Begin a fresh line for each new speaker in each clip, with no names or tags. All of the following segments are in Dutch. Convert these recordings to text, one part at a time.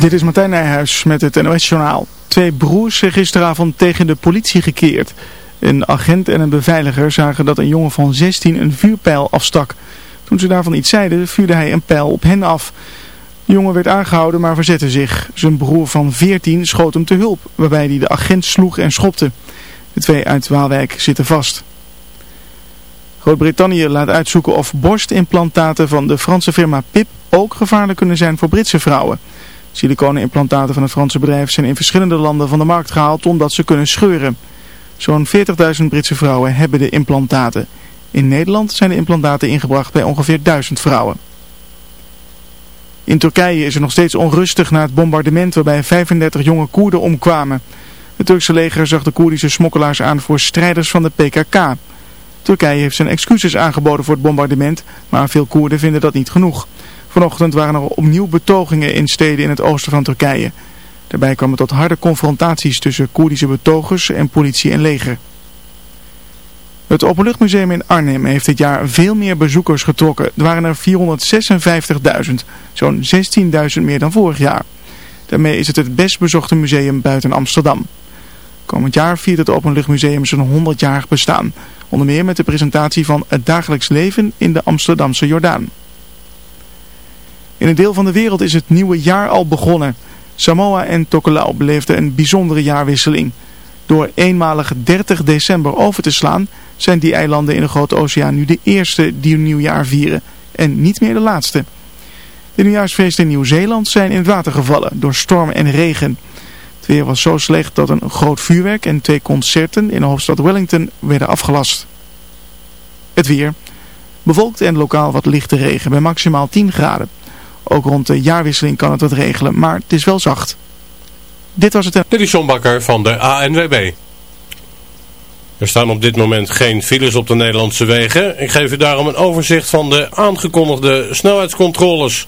Dit is Martijn Nijhuis met het NOS-journaal. Twee broers zijn gisteravond tegen de politie gekeerd. Een agent en een beveiliger zagen dat een jongen van 16 een vuurpijl afstak. Toen ze daarvan iets zeiden, vuurde hij een pijl op hen af. De jongen werd aangehouden, maar verzette zich. Zijn broer van 14 schoot hem te hulp, waarbij hij de agent sloeg en schopte. De twee uit Waalwijk zitten vast. Groot-Brittannië laat uitzoeken of borstimplantaten van de Franse firma PIP ook gevaarlijk kunnen zijn voor Britse vrouwen. Siliconenimplantaten van het Franse bedrijf zijn in verschillende landen van de markt gehaald omdat ze kunnen scheuren. Zo'n 40.000 Britse vrouwen hebben de implantaten. In Nederland zijn de implantaten ingebracht bij ongeveer 1000 vrouwen. In Turkije is er nog steeds onrustig na het bombardement waarbij 35 jonge Koerden omkwamen. Het Turkse leger zag de Koerdische smokkelaars aan voor strijders van de PKK. Turkije heeft zijn excuses aangeboden voor het bombardement, maar veel Koerden vinden dat niet genoeg. Vanochtend waren er opnieuw betogingen in steden in het oosten van Turkije. Daarbij kwam het tot harde confrontaties tussen Koerdische betogers en politie en leger. Het Openluchtmuseum in Arnhem heeft dit jaar veel meer bezoekers getrokken. Er waren er 456.000, zo'n 16.000 meer dan vorig jaar. Daarmee is het het best bezochte museum buiten Amsterdam. Komend jaar viert het Openluchtmuseum zijn 100-jarig bestaan. Onder meer met de presentatie van het dagelijks leven in de Amsterdamse Jordaan. In een deel van de wereld is het nieuwe jaar al begonnen. Samoa en Tokelau beleefden een bijzondere jaarwisseling. Door eenmalig 30 december over te slaan zijn die eilanden in de Grote Oceaan nu de eerste die een nieuwjaar vieren en niet meer de laatste. De nieuwjaarsfeesten in Nieuw-Zeeland zijn in het water gevallen door storm en regen. Het weer was zo slecht dat een groot vuurwerk en twee concerten in de hoofdstad Wellington werden afgelast. Het weer. Bevolkt en lokaal wat lichte regen bij maximaal 10 graden. Ook rond de jaarwisseling kan het wat regelen, maar het is wel zacht. Dit was het...
Dit is van de ANWB. Er staan op dit moment geen files op de Nederlandse wegen. Ik geef u daarom een overzicht van de aangekondigde snelheidscontroles.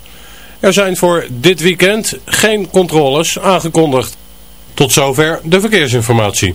Er zijn voor dit weekend geen controles aangekondigd. Tot zover de verkeersinformatie.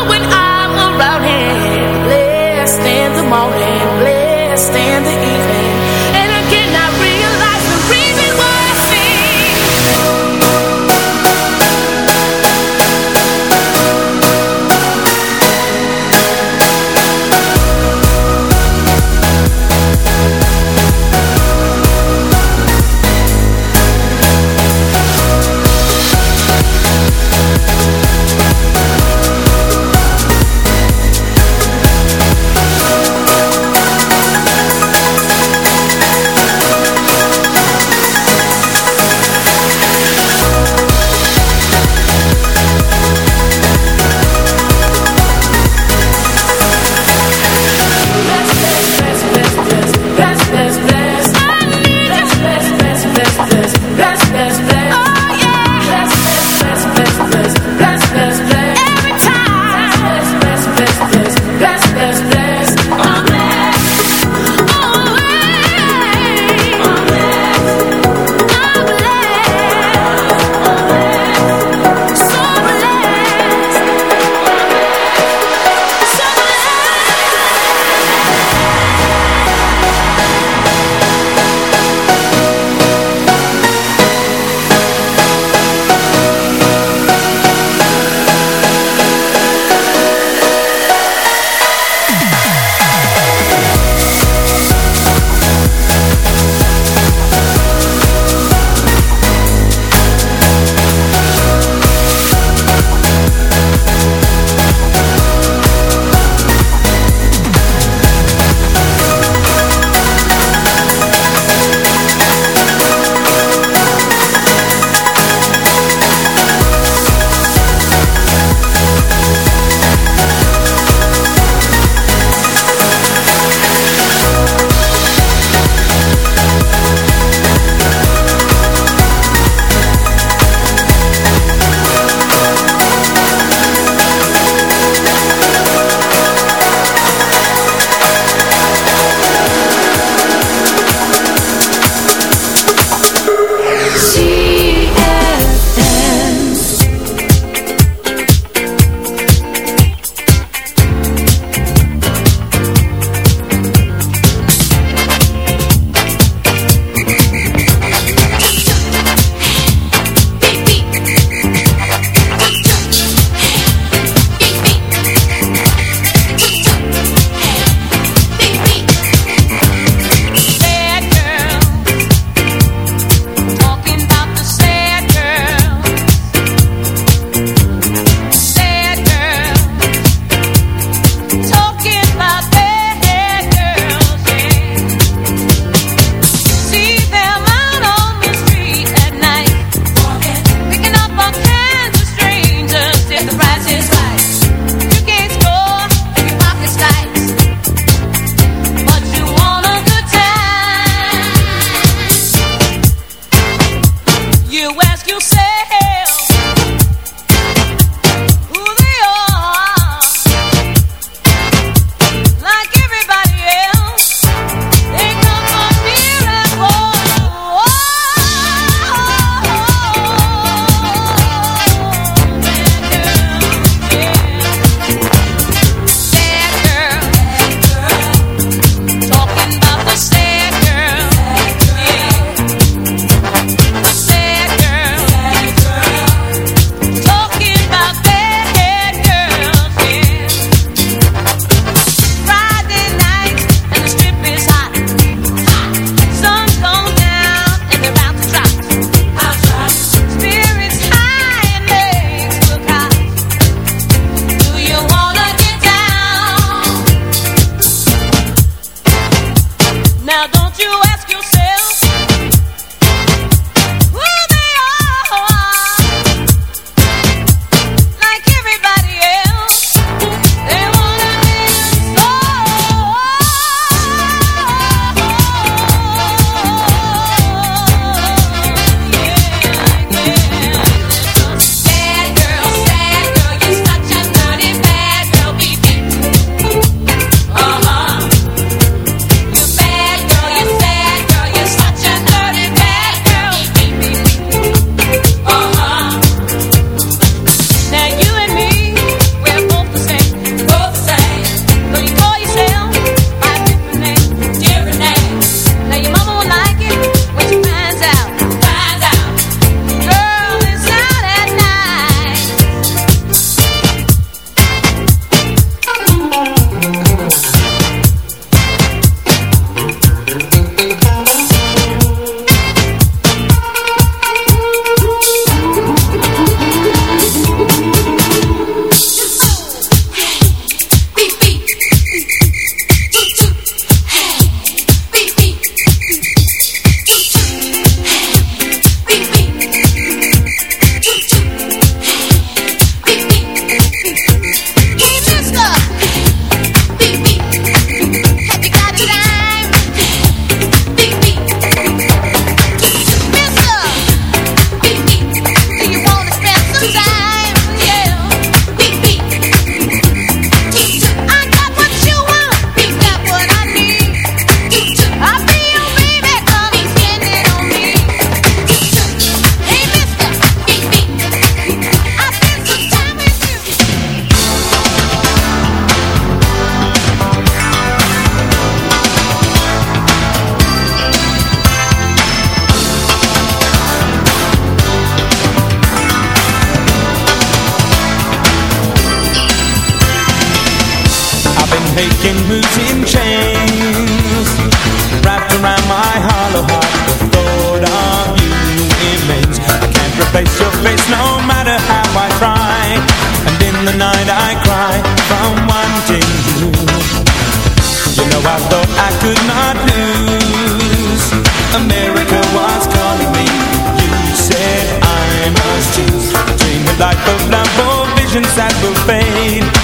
fade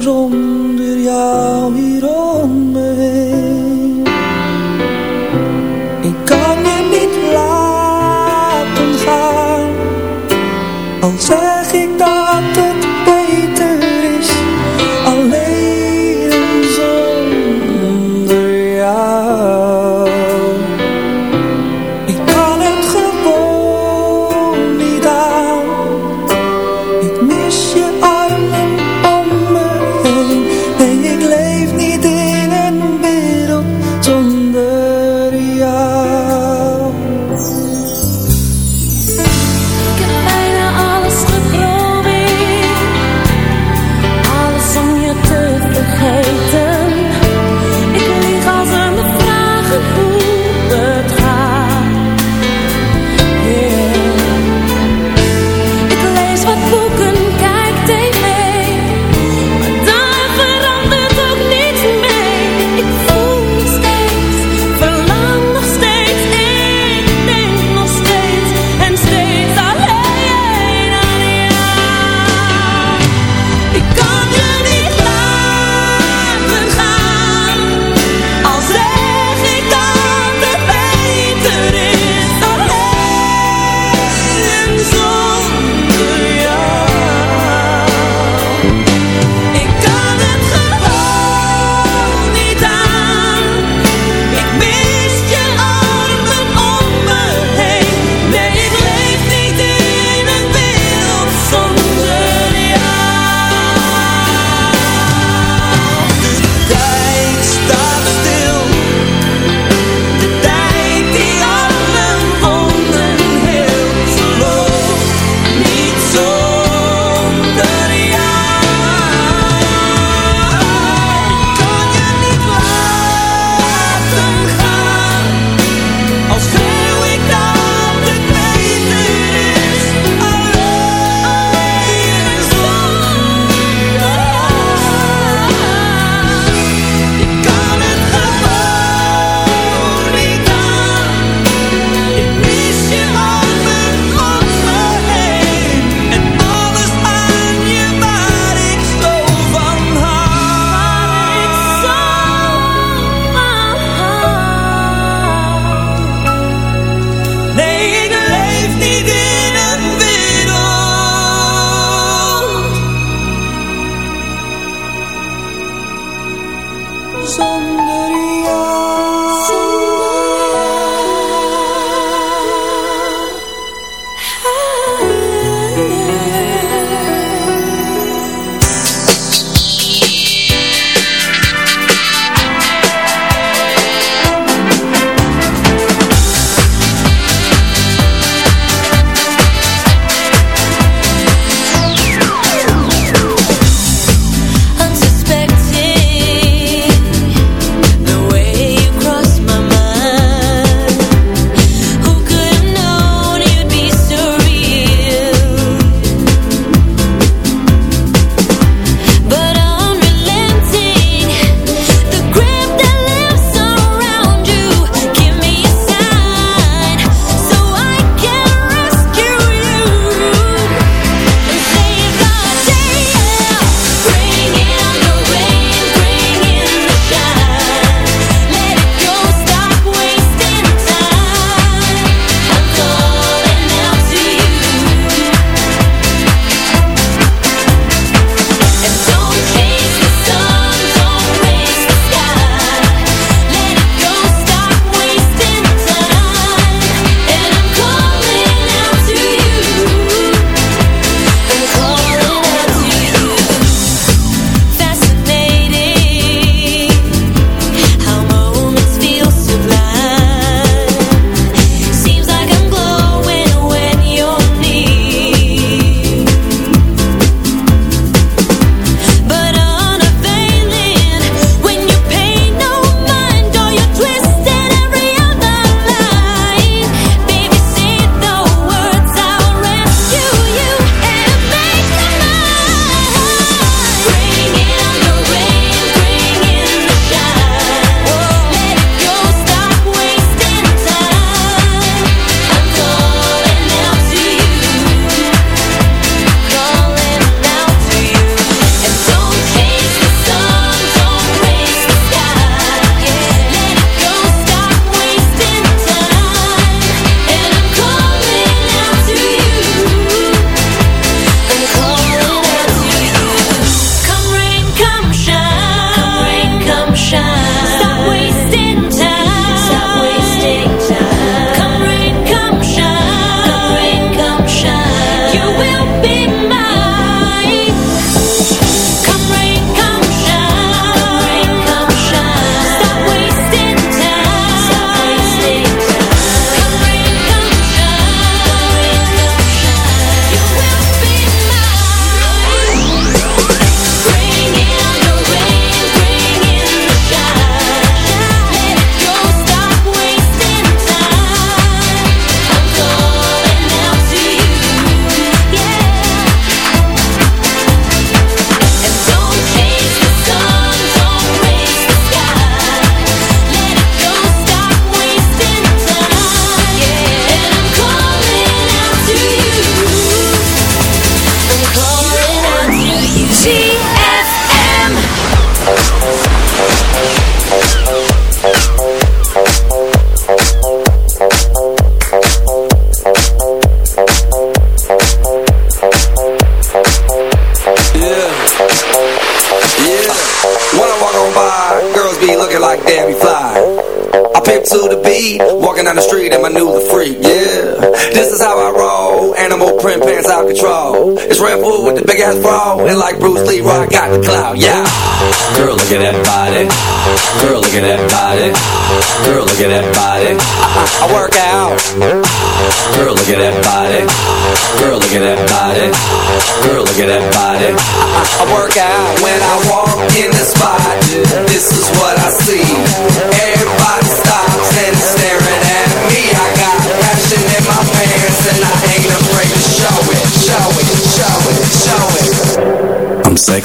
toujours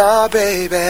now, baby.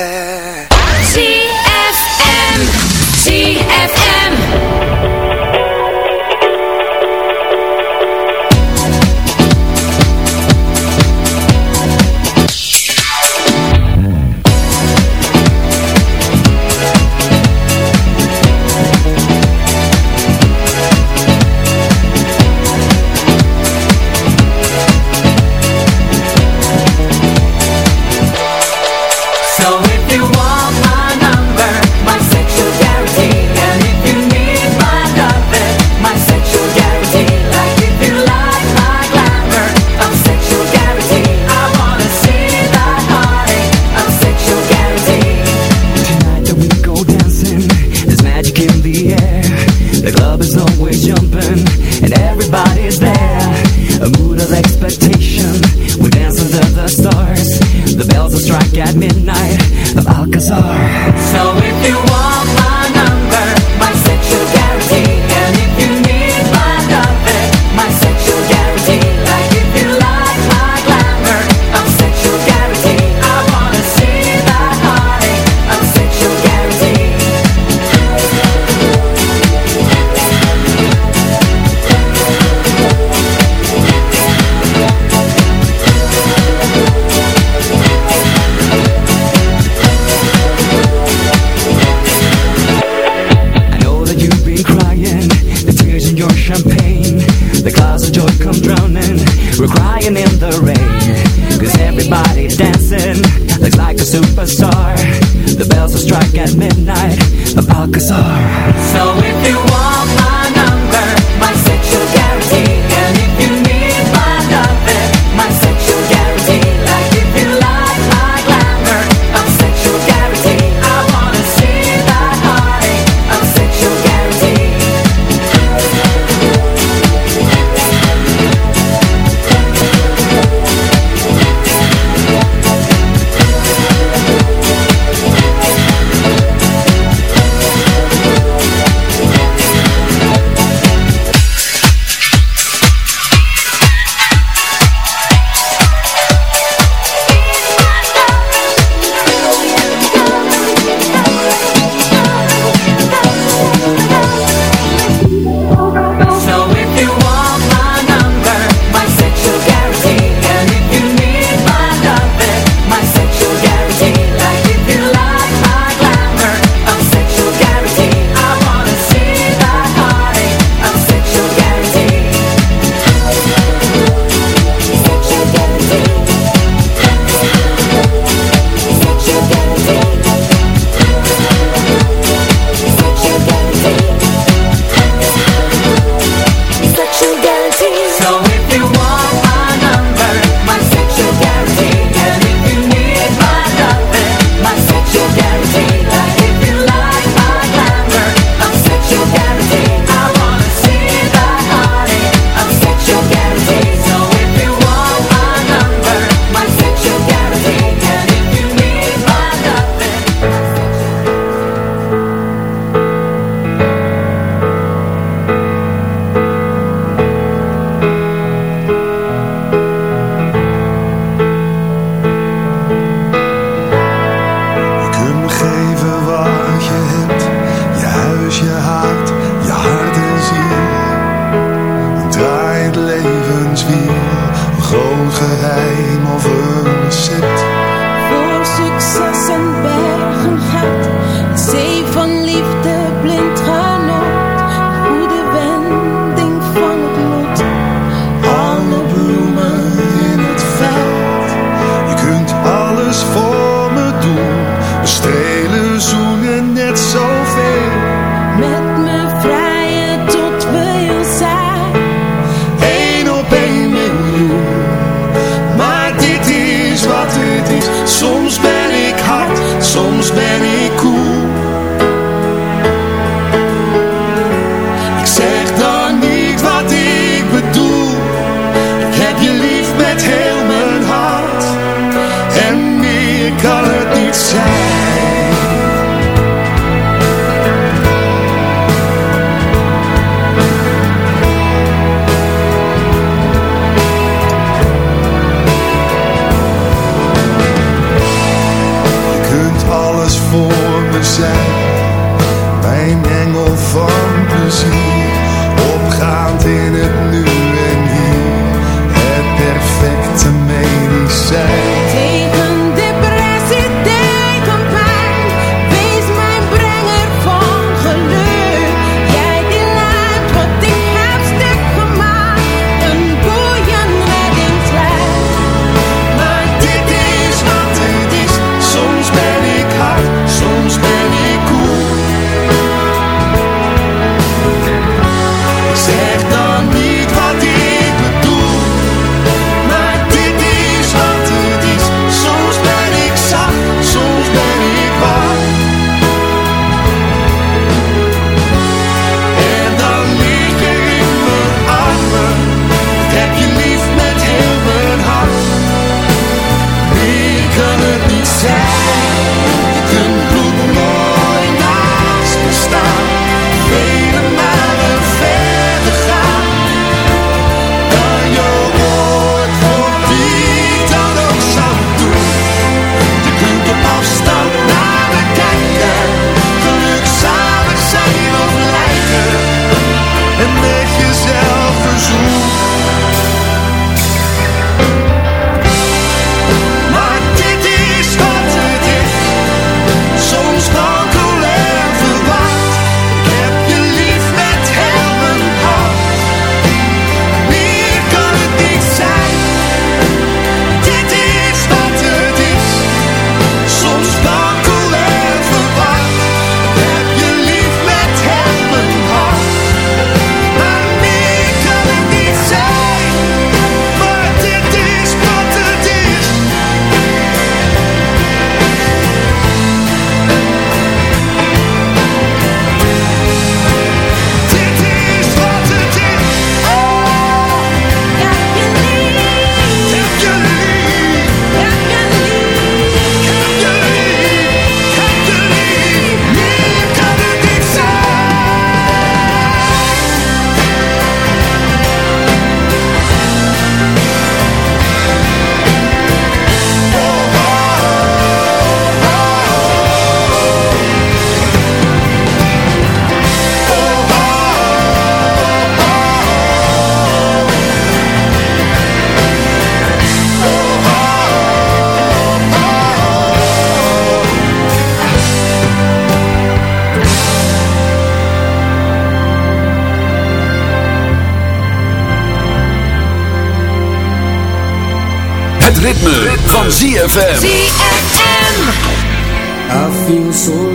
voor me zijn. Mijn engel van
plezier, opgaand in het nu en hier.
Het perfecte medicijn. ZFM.
I feel so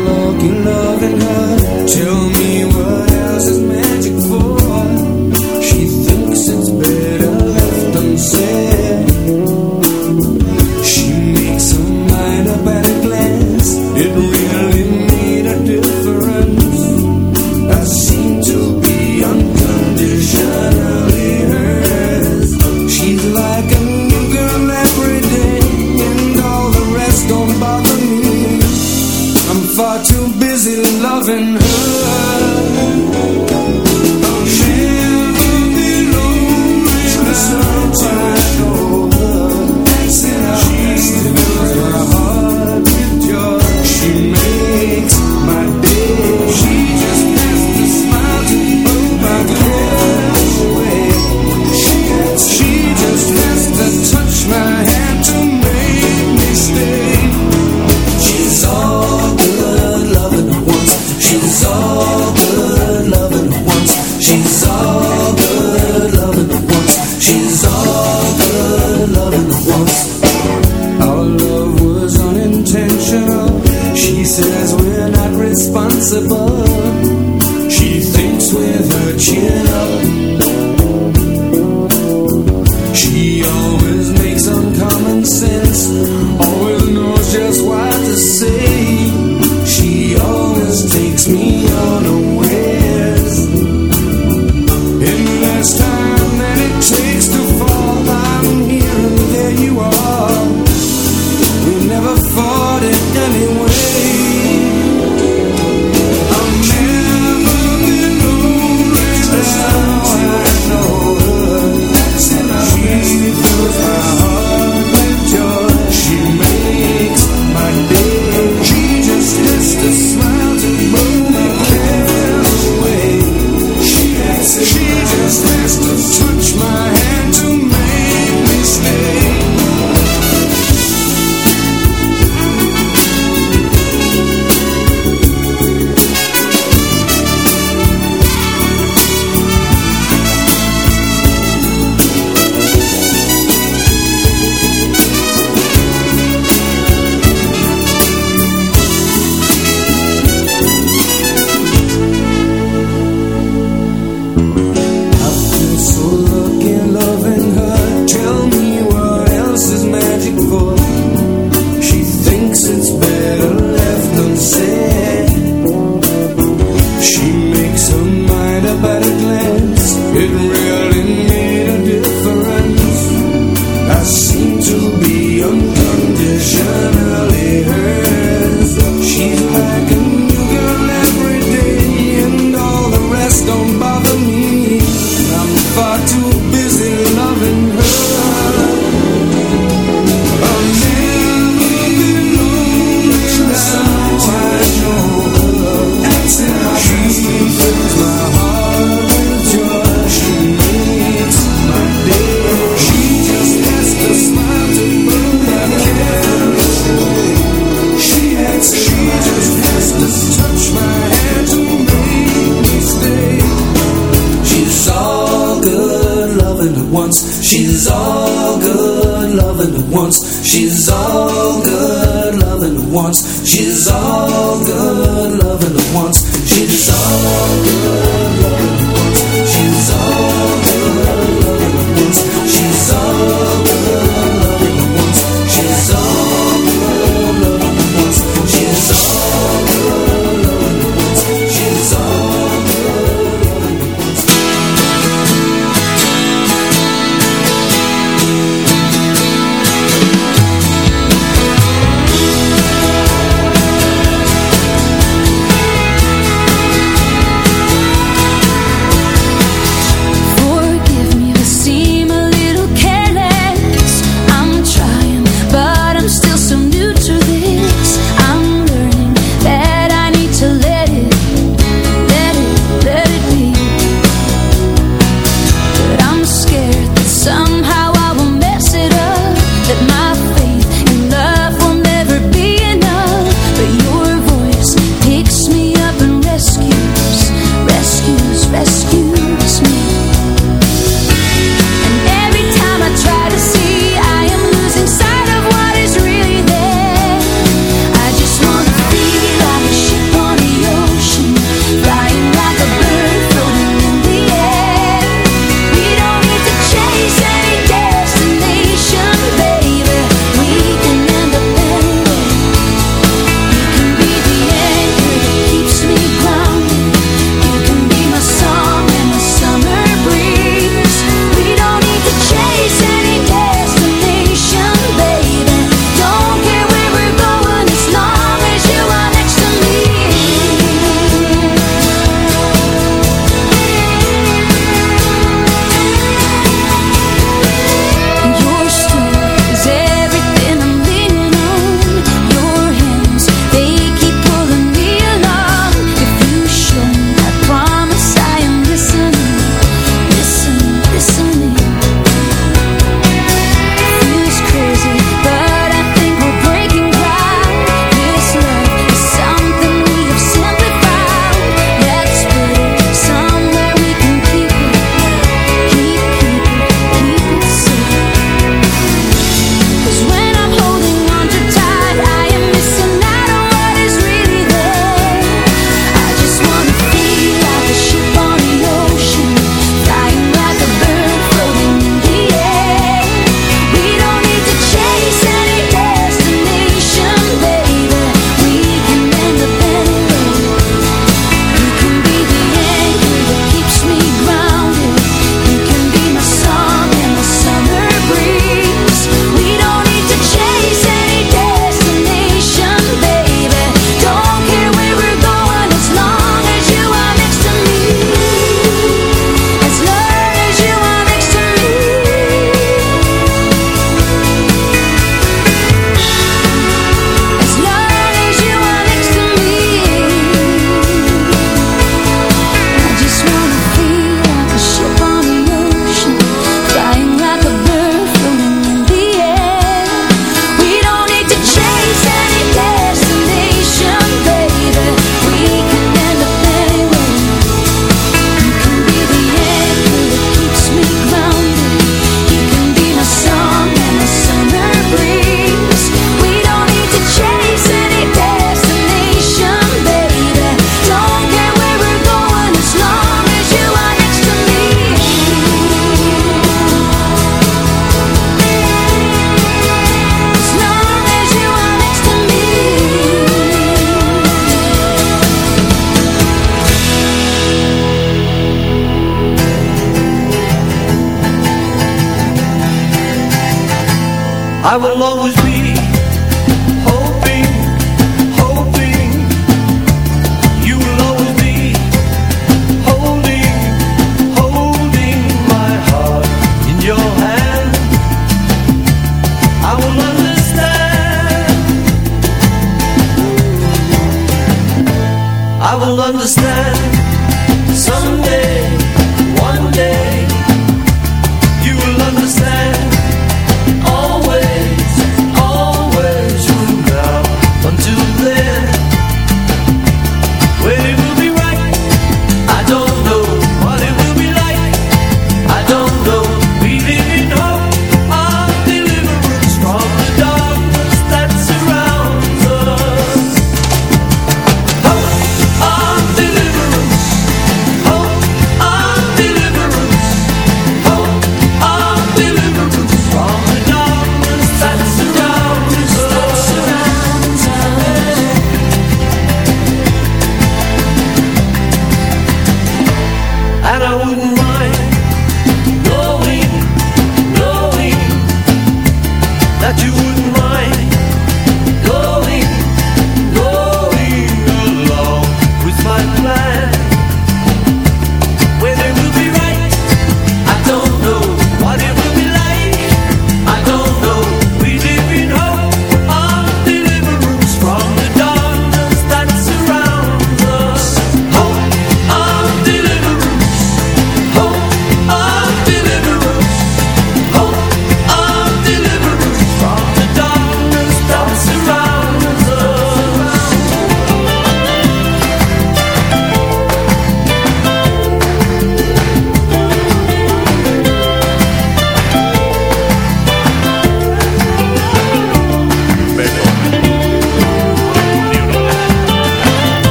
understand.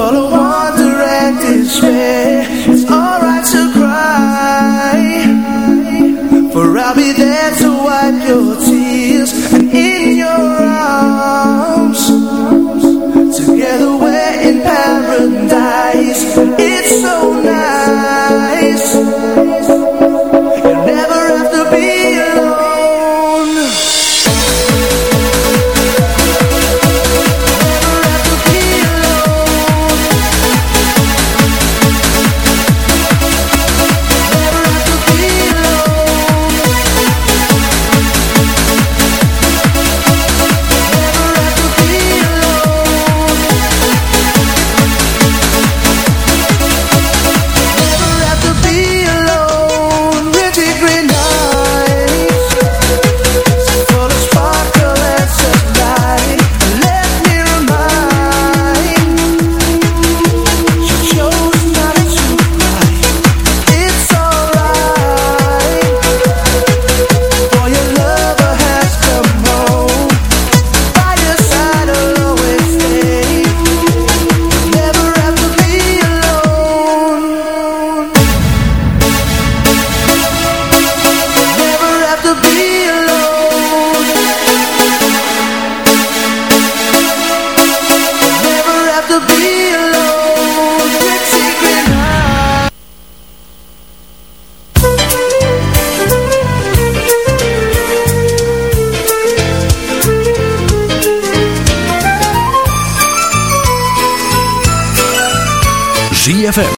follow one directed stray. It's alright to cry, for I'll be there to wipe your tears.